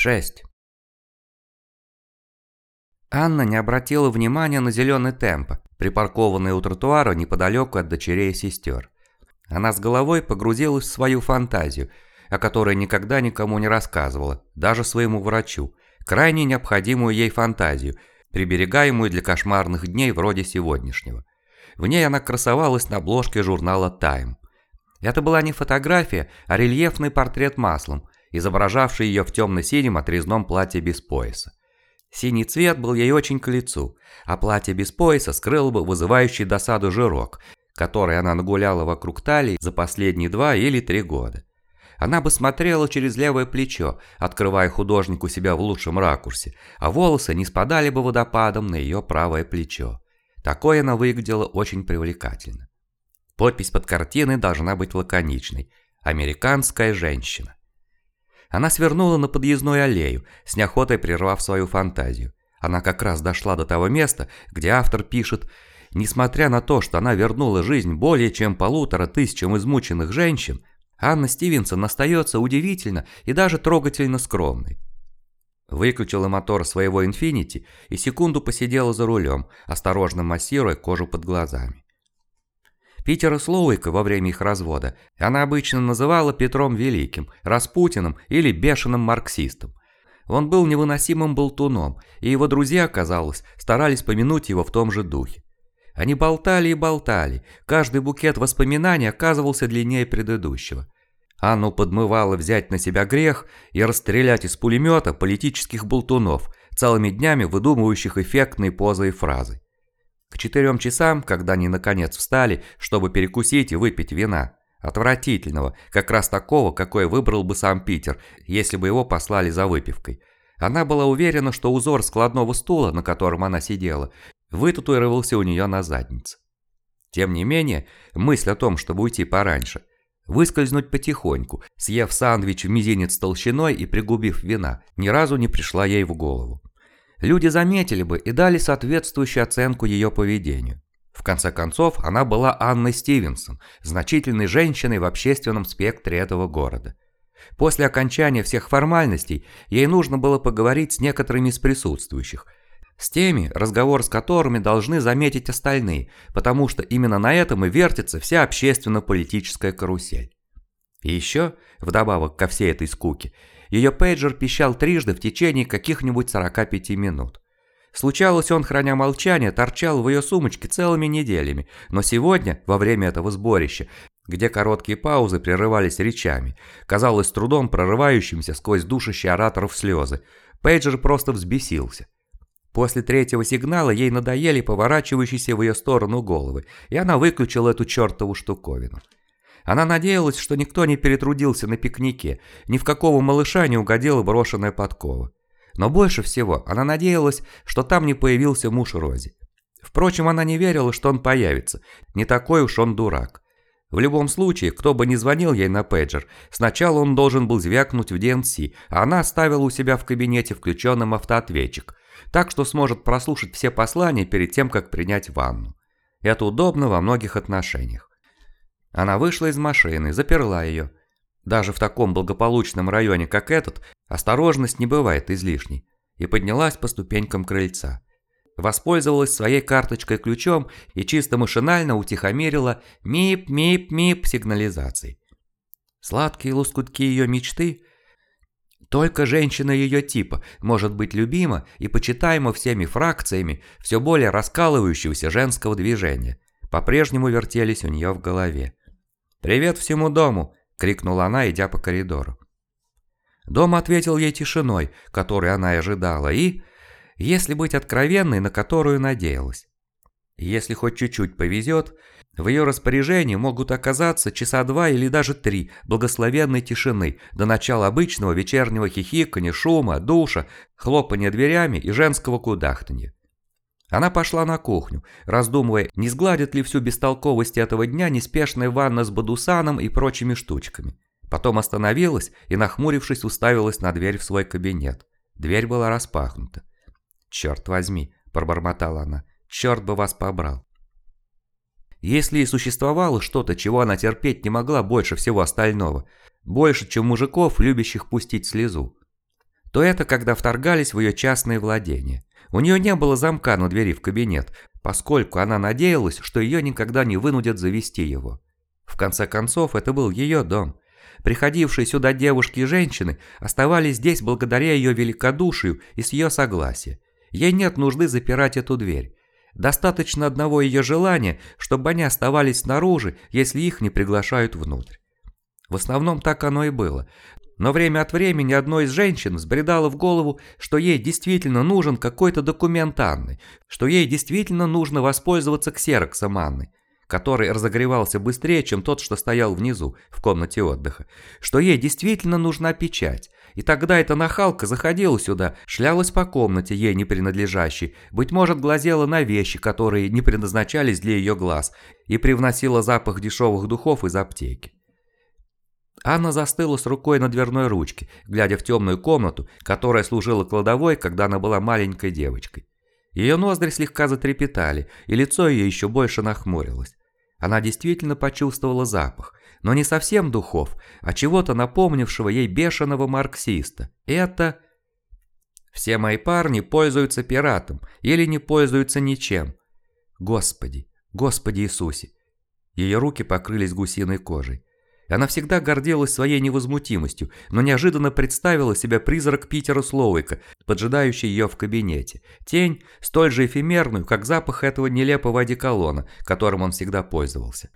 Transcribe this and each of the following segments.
6. Анна не обратила внимания на зеленый темп, припаркованный у тротуара неподалеку от дочерей и сестер. Она с головой погрузилась в свою фантазию, о которой никогда никому не рассказывала, даже своему врачу, крайне необходимую ей фантазию, приберегаемую для кошмарных дней вроде сегодняшнего. В ней она красовалась на обложке журнала «Тайм». Это была не фотография, а рельефный портрет маслом – изображавший ее в темно-синем отрезном платье без пояса. Синий цвет был ей очень к лицу, а платье без пояса скрыл бы вызывающий досаду жирок, который она нагуляла вокруг талии за последние два или три года. Она бы смотрела через левое плечо, открывая художнику себя в лучшем ракурсе, а волосы не спадали бы водопадом на ее правое плечо. Такое она выглядела очень привлекательно. Подпись под картиной должна быть лаконичной «Американская женщина». Она свернула на подъездную аллею, с неохотой прервав свою фантазию. Она как раз дошла до того места, где автор пишет «Несмотря на то, что она вернула жизнь более чем полутора тысячам измученных женщин, Анна Стивенсон остается удивительно и даже трогательно скромной». Выключила мотор своего «Инфинити» и секунду посидела за рулем, осторожно массируя кожу под глазами. Питера Слоуика во время их развода она обычно называла Петром Великим, Распутиным или бешеным марксистом. Он был невыносимым болтуном, и его друзья, казалось, старались помянуть его в том же духе. Они болтали и болтали, каждый букет воспоминаний оказывался длиннее предыдущего. Анну подмывало взять на себя грех и расстрелять из пулемета политических болтунов, целыми днями выдумывающих эффектные позы и фразы. К четырем часам, когда они наконец встали, чтобы перекусить и выпить вина, отвратительного, как раз такого, какое выбрал бы сам Питер, если бы его послали за выпивкой. Она была уверена, что узор складного стула, на котором она сидела, вытатуировался у нее на заднице. Тем не менее, мысль о том, чтобы уйти пораньше, выскользнуть потихоньку, съев сандвич в мизинец толщиной и пригубив вина, ни разу не пришла ей в голову люди заметили бы и дали соответствующую оценку ее поведению. В конце концов, она была Анной Стивенсон, значительной женщиной в общественном спектре этого города. После окончания всех формальностей ей нужно было поговорить с некоторыми из присутствующих, с теми, разговор с которыми должны заметить остальные, потому что именно на этом и вертится вся общественно-политическая карусель. И еще, вдобавок ко всей этой скуке, ее пейджер пищал трижды в течение каких-нибудь 45 минут. Случалось, он, храня молчание, торчал в ее сумочке целыми неделями, но сегодня, во время этого сборища, где короткие паузы прерывались речами, казалось трудом прорывающимся сквозь душащие ораторов слезы, пейджер просто взбесился. После третьего сигнала ей надоели поворачивающиеся в ее сторону головы, и она выключила эту чертову штуковину. Она надеялась, что никто не перетрудился на пикнике, ни в какого малыша не угодила брошенная подкова. Но больше всего она надеялась, что там не появился муж Рози. Впрочем, она не верила, что он появится, не такой уж он дурак. В любом случае, кто бы ни звонил ей на пейджер, сначала он должен был звякнуть в ДНС, а она оставила у себя в кабинете включенным автоответчик, так что сможет прослушать все послания перед тем, как принять ванну. Это удобно во многих отношениях. Она вышла из машины, заперла ее. Даже в таком благополучном районе, как этот, осторожность не бывает излишней. И поднялась по ступенькам крыльца. Воспользовалась своей карточкой-ключом и чисто машинально утихомирила мип-мип-мип сигнализацией. Сладкие лоскутки ее мечты только женщина ее типа может быть любима и почитаема всеми фракциями все более раскалывающегося женского движения. По-прежнему вертелись у нее в голове. «Привет всему дому!» – крикнула она, идя по коридору. Дом ответил ей тишиной, которой она и ожидала, и, если быть откровенной, на которую надеялась. Если хоть чуть-чуть повезет, в ее распоряжении могут оказаться часа два или даже три благословенной тишины до начала обычного вечернего хихиканья, шума, душа, хлопания дверями и женского кудахтанья. Она пошла на кухню, раздумывая, не сгладит ли всю бестолковость этого дня неспешная ванна с бадусаном и прочими штучками. Потом остановилась и, нахмурившись, уставилась на дверь в свой кабинет. Дверь была распахнута. «Черт возьми», – пробормотала она, – «черт бы вас побрал». Если и существовало что-то, чего она терпеть не могла больше всего остального, больше, чем мужиков, любящих пустить слезу, то это когда вторгались в ее частные владения. У нее не было замка на двери в кабинет, поскольку она надеялась, что ее никогда не вынудят завести его. В конце концов, это был ее дом. Приходившие сюда девушки и женщины оставались здесь благодаря ее великодушию и с ее согласия. Ей нет нужды запирать эту дверь. Достаточно одного ее желания, чтобы они оставались снаружи, если их не приглашают внутрь. В основном так оно и было. Но время от времени одной из женщин взбредало в голову, что ей действительно нужен какой-то документ Анны, что ей действительно нужно воспользоваться ксероксом Анны, который разогревался быстрее, чем тот, что стоял внизу, в комнате отдыха, что ей действительно нужна печать. И тогда эта нахалка заходила сюда, шлялась по комнате, ей не принадлежащей, быть может, глазела на вещи, которые не предназначались для ее глаз, и привносила запах дешевых духов из аптеки. Анна застыла с рукой на дверной ручке, глядя в темную комнату, которая служила кладовой, когда она была маленькой девочкой. Ее ноздри слегка затрепетали, и лицо ее еще больше нахмурилось. Она действительно почувствовала запах, но не совсем духов, а чего-то напомнившего ей бешеного марксиста. Это... Все мои парни пользуются пиратом или не пользуются ничем. Господи, Господи Иисусе. Ее руки покрылись гусиной кожей. Она всегда гордилась своей невозмутимостью, но неожиданно представила себе призрак Питера Слоуика, поджидающий ее в кабинете. Тень, столь же эфемерную, как запах этого нелепого одеколона, которым он всегда пользовался.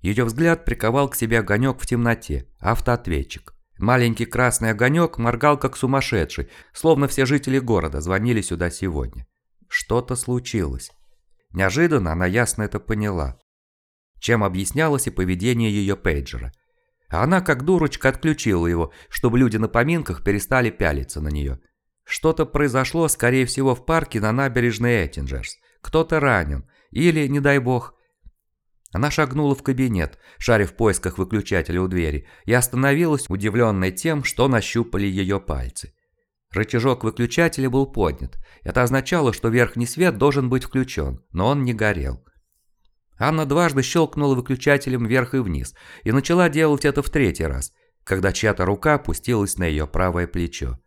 Ее взгляд приковал к себе огонек в темноте, автоответчик. Маленький красный огонек моргал как сумасшедший, словно все жители города звонили сюда сегодня. Что-то случилось. Неожиданно она ясно это поняла. Чем объяснялось и поведение ее пейджера – она, как дурочка, отключила его, чтобы люди на поминках перестали пялиться на нее. Что-то произошло, скорее всего, в парке на набережной Эттинджерс. Кто-то ранен. Или, не дай бог... Она шагнула в кабинет, шаря в поисках выключателя у двери, и остановилась, удивленная тем, что нащупали ее пальцы. Рычажок выключателя был поднят. Это означало, что верхний свет должен быть включен, но он не горел. Анна дважды щелкнула выключателем вверх и вниз и начала делать это в третий раз, когда чья-то рука опустилась на ее правое плечо.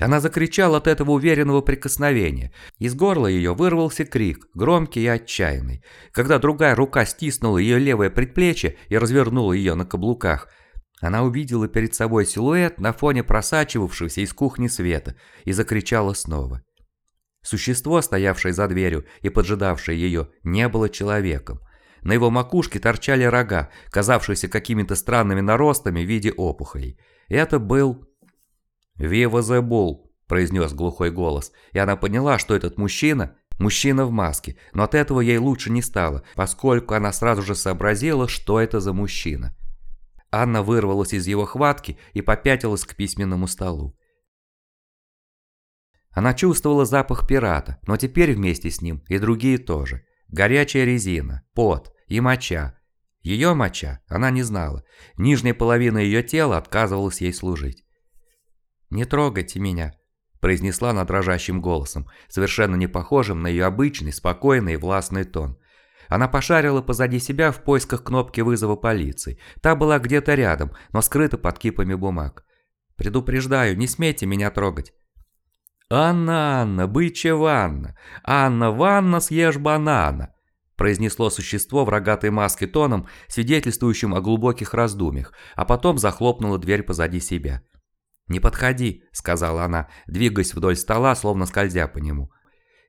Она закричала от этого уверенного прикосновения. Из горла ее вырвался крик, громкий и отчаянный. Когда другая рука стиснула ее левое предплечье и развернула ее на каблуках, она увидела перед собой силуэт на фоне просачивавшегося из кухни света и закричала снова. Существо, стоявшее за дверью и поджидавшее ее, не было человеком. На его макушке торчали рога, казавшиеся какими-то странными наростами в виде опухолей. Это был... «Вива the Bull», – произнес глухой голос, и она поняла, что этот мужчина – мужчина в маске, но от этого ей лучше не стало, поскольку она сразу же сообразила, что это за мужчина. Анна вырвалась из его хватки и попятилась к письменному столу. Она чувствовала запах пирата, но теперь вместе с ним и другие тоже. Горячая резина, пот и моча. Ее моча она не знала. Нижняя половина ее тела отказывалась ей служить. «Не трогайте меня», – произнесла она дрожащим голосом, совершенно не похожим на ее обычный, спокойный и властный тон. Она пошарила позади себя в поисках кнопки вызова полиции. Та была где-то рядом, но скрыта под кипами бумаг. «Предупреждаю, не смейте меня трогать». «Анна, Анна, бычья ванна! Анна, ванна, съешь банана!» произнесло существо в рогатой маске тоном, свидетельствующим о глубоких раздумьях, а потом захлопнуло дверь позади себя. «Не подходи», — сказала она, двигаясь вдоль стола, словно скользя по нему.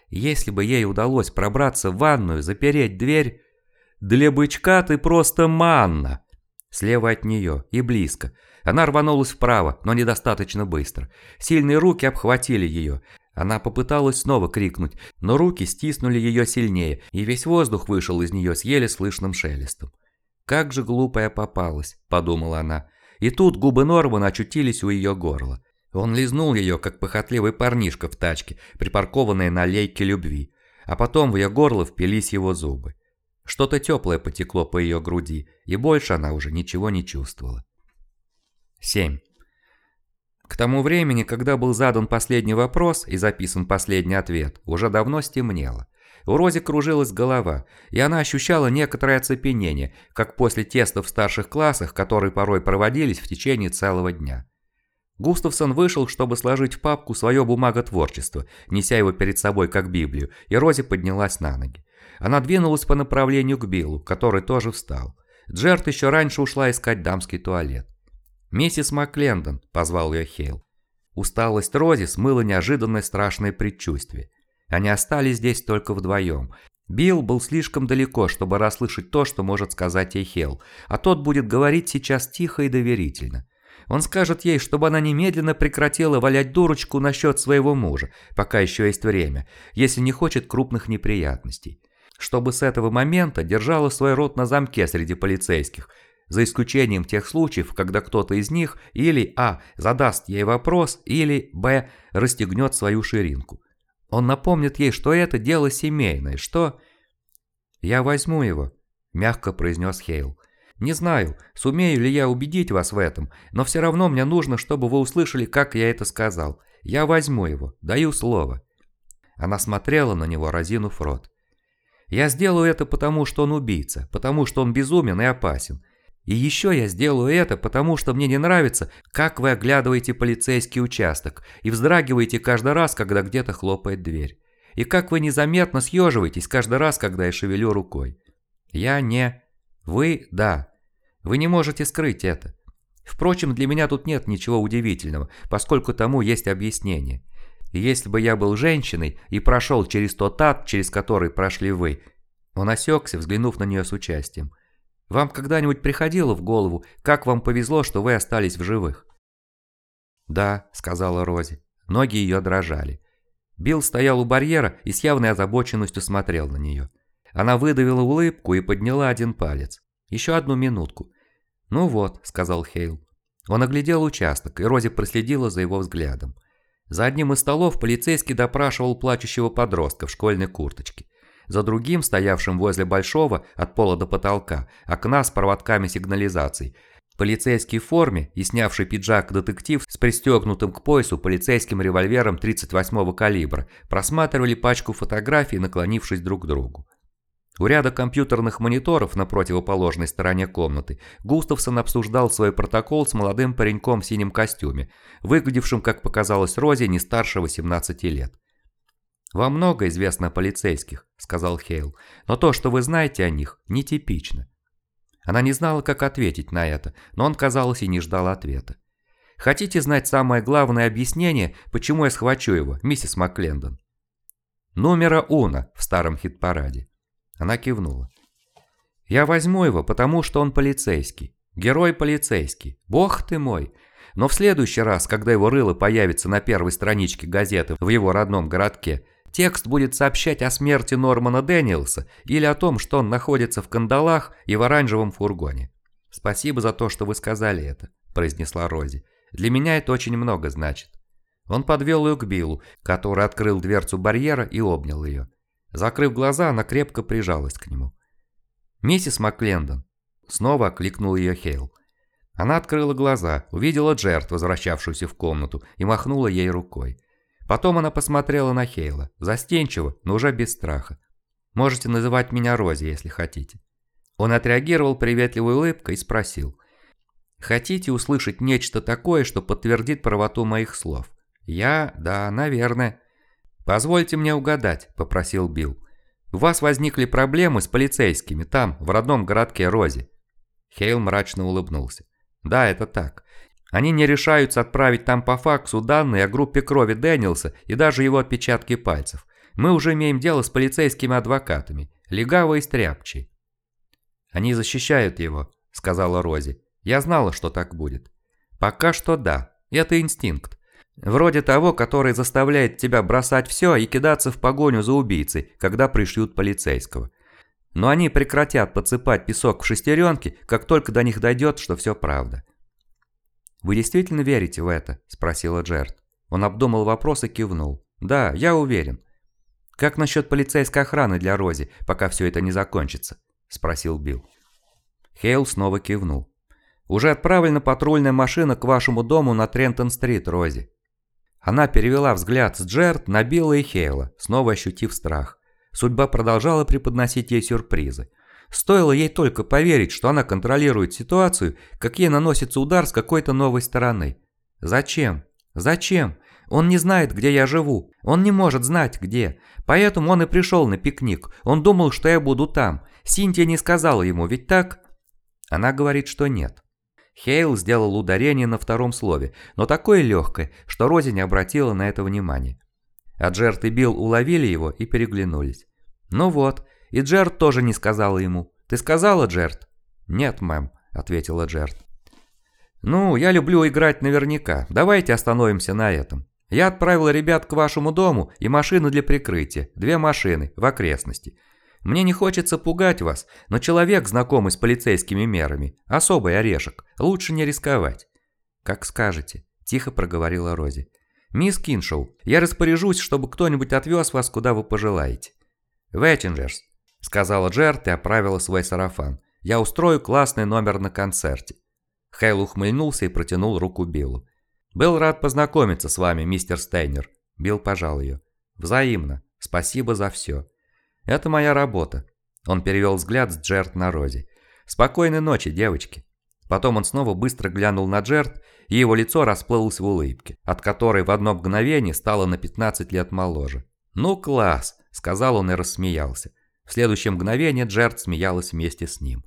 Если бы ей удалось пробраться в ванную, запереть дверь... «Для бычка ты просто манна!» Слева от нее и близко, она рванулась вправо, но недостаточно быстро. Сильные руки обхватили ее. Она попыталась снова крикнуть, но руки стиснули ее сильнее, и весь воздух вышел из нее с еле слышным шелестом. «Как же глупая попалась», – подумала она. И тут губы Нормана очутились у ее горла. Он лизнул ее, как похотливый парнишка в тачке, припаркованной на лейке любви. А потом в ее горло впились его зубы. Что-то теплое потекло по ее груди, и больше она уже ничего не чувствовала. 7. К тому времени, когда был задан последний вопрос и записан последний ответ, уже давно стемнело. У Рози кружилась голова, и она ощущала некоторое оцепенение, как после тестов в старших классах, которые порой проводились в течение целого дня. Густавсон вышел, чтобы сложить в папку свое бумаготворчество, неся его перед собой как Библию, и Рози поднялась на ноги. Она двинулась по направлению к Биллу, который тоже встал. Джерт еще раньше ушла искать дамский туалет. «Миссис Маклендон», — позвал ее Хейл. Усталость Рози смыла неожиданное страшное предчувствие. Они остались здесь только вдвоем. Билл был слишком далеко, чтобы расслышать то, что может сказать ей Хейл, а тот будет говорить сейчас тихо и доверительно. Он скажет ей, чтобы она немедленно прекратила валять дурочку насчет своего мужа, пока еще есть время, если не хочет крупных неприятностей. Чтобы с этого момента держала свой рот на замке среди полицейских, за исключением тех случаев, когда кто-то из них или а. задаст ей вопрос, или б. расстегнет свою ширинку. Он напомнит ей, что это дело семейное, что... «Я возьму его», – мягко произнес Хейл. Не знаю, сумею ли я убедить вас в этом, но все равно мне нужно, чтобы вы услышали, как я это сказал. Я возьму его, даю слово». Она смотрела на него, разинув рот. «Я сделаю это потому, что он убийца, потому что он безумен и опасен. И еще я сделаю это, потому что мне не нравится, как вы оглядываете полицейский участок и вздрагиваете каждый раз, когда где-то хлопает дверь. И как вы незаметно съеживаетесь каждый раз, когда я шевелю рукой. Я не... Вы – да. Вы не можете скрыть это. Впрочем, для меня тут нет ничего удивительного, поскольку тому есть объяснение. Если бы я был женщиной и прошел через тот ад, через который прошли вы, он осекся, взглянув на нее с участием. Вам когда-нибудь приходило в голову, как вам повезло, что вы остались в живых? «Да», — сказала Рози. Ноги ее дрожали. Билл стоял у барьера и с явной озабоченностью смотрел на нее. Она выдавила улыбку и подняла один палец. «Еще одну минутку». «Ну вот», — сказал Хейл. Он оглядел участок, и Рози проследила за его взглядом. За одним из столов полицейский допрашивал плачущего подростка в школьной курточке. За другим, стоявшим возле большого, от пола до потолка, окна с проводками сигнализаций, полицейский в форме и снявший пиджак детектив с пристегнутым к поясу полицейским револьвером 38-го калибра просматривали пачку фотографий, наклонившись друг к другу. У ряда компьютерных мониторов на противоположной стороне комнаты Густавсон обсуждал свой протокол с молодым пареньком в синем костюме, выглядевшим, как показалось Розе, не старше 18 лет. «Вам много известно о полицейских», — сказал Хейл, «но то, что вы знаете о них, нетипично». Она не знала, как ответить на это, но он, казалось, и не ждал ответа. «Хотите знать самое главное объяснение, почему я схвачу его, миссис Маклендон?» «Номера Уна в старом хит-параде». Она кивнула. «Я возьму его, потому что он полицейский. Герой полицейский. Бог ты мой!» Но в следующий раз, когда его рыло появится на первой страничке газеты в его родном городке, текст будет сообщать о смерти Нормана Дэниелса или о том, что он находится в кандалах и в оранжевом фургоне. «Спасибо за то, что вы сказали это», – произнесла Рози. «Для меня это очень много значит». Он подвел ее к Биллу, который открыл дверцу барьера и обнял ее. Закрыв глаза, она крепко прижалась к нему. «Миссис Маклендон!» Снова окликнул ее Хейл. Она открыла глаза, увидела Джерт, возвращавшуюся в комнату, и махнула ей рукой. Потом она посмотрела на Хейла, застенчиво, но уже без страха. «Можете называть меня Рози, если хотите». Он отреагировал приветливой улыбкой и спросил. «Хотите услышать нечто такое, что подтвердит правоту моих слов?» «Я? Да, наверное». «Позвольте мне угадать», – попросил Билл. «У вас возникли проблемы с полицейскими там, в родном городке Рози». Хейл мрачно улыбнулся. «Да, это так. Они не решаются отправить там по факсу данные о группе крови Дэниелса и даже его отпечатки пальцев. Мы уже имеем дело с полицейскими адвокатами, легавые и стряпчие». «Они защищают его», – сказала Рози. «Я знала, что так будет». «Пока что да. Это инстинкт. Вроде того, который заставляет тебя бросать все и кидаться в погоню за убийцей, когда пришьют полицейского. Но они прекратят подсыпать песок в шестеренки, как только до них дойдет, что все правда. «Вы действительно верите в это?» – спросила Джерт. Он обдумал вопрос и кивнул. «Да, я уверен». «Как насчет полицейской охраны для Рози, пока все это не закончится?» – спросил Билл. Хейл снова кивнул. «Уже отправлена патрульная машина к вашему дому на Трентон-стрит, Рози. Она перевела взгляд с Джерт на Билла и Хейла, снова ощутив страх. Судьба продолжала преподносить ей сюрпризы. Стоило ей только поверить, что она контролирует ситуацию, как ей наносится удар с какой-то новой стороны. «Зачем? Зачем? Он не знает, где я живу. Он не может знать, где. Поэтому он и пришел на пикник. Он думал, что я буду там. Синтия не сказала ему, ведь так?» Она говорит, что нет. Хейл сделал ударение на втором слове, но такое легкое, что Рози не обратила на это внимания. А Джерт и Билл уловили его и переглянулись. «Ну вот, и Джерт тоже не сказала ему. Ты сказала, Джерт?» «Нет, мэм», — ответила Джерт. «Ну, я люблю играть наверняка. Давайте остановимся на этом. Я отправил ребят к вашему дому и машину для прикрытия. Две машины, в окрестности. Мне не хочется пугать вас, но человек, знакомый с полицейскими мерами, особый орешек, лучше не рисковать». «Как скажете», – тихо проговорила Рози. «Мисс Киншоу, я распоряжусь, чтобы кто-нибудь отвез вас, куда вы пожелаете». «Веттинджерс», – сказала Джерт и оправила свой сарафан. «Я устрою классный номер на концерте». Хейл ухмыльнулся и протянул руку Биллу. «Был рад познакомиться с вами, мистер Стейнер». Билл пожал ее. «Взаимно. Спасибо за все. Это моя работа». Он перевел взгляд с Джерт на Рози. «Спокойной ночи, девочки». Потом он снова быстро глянул на Джерт, и его лицо расплылось в улыбке, от которой в одно мгновение стало на 15 лет моложе. «Ну класс!» – сказал он и рассмеялся. В следующее мгновение Джерт смеялась вместе с ним.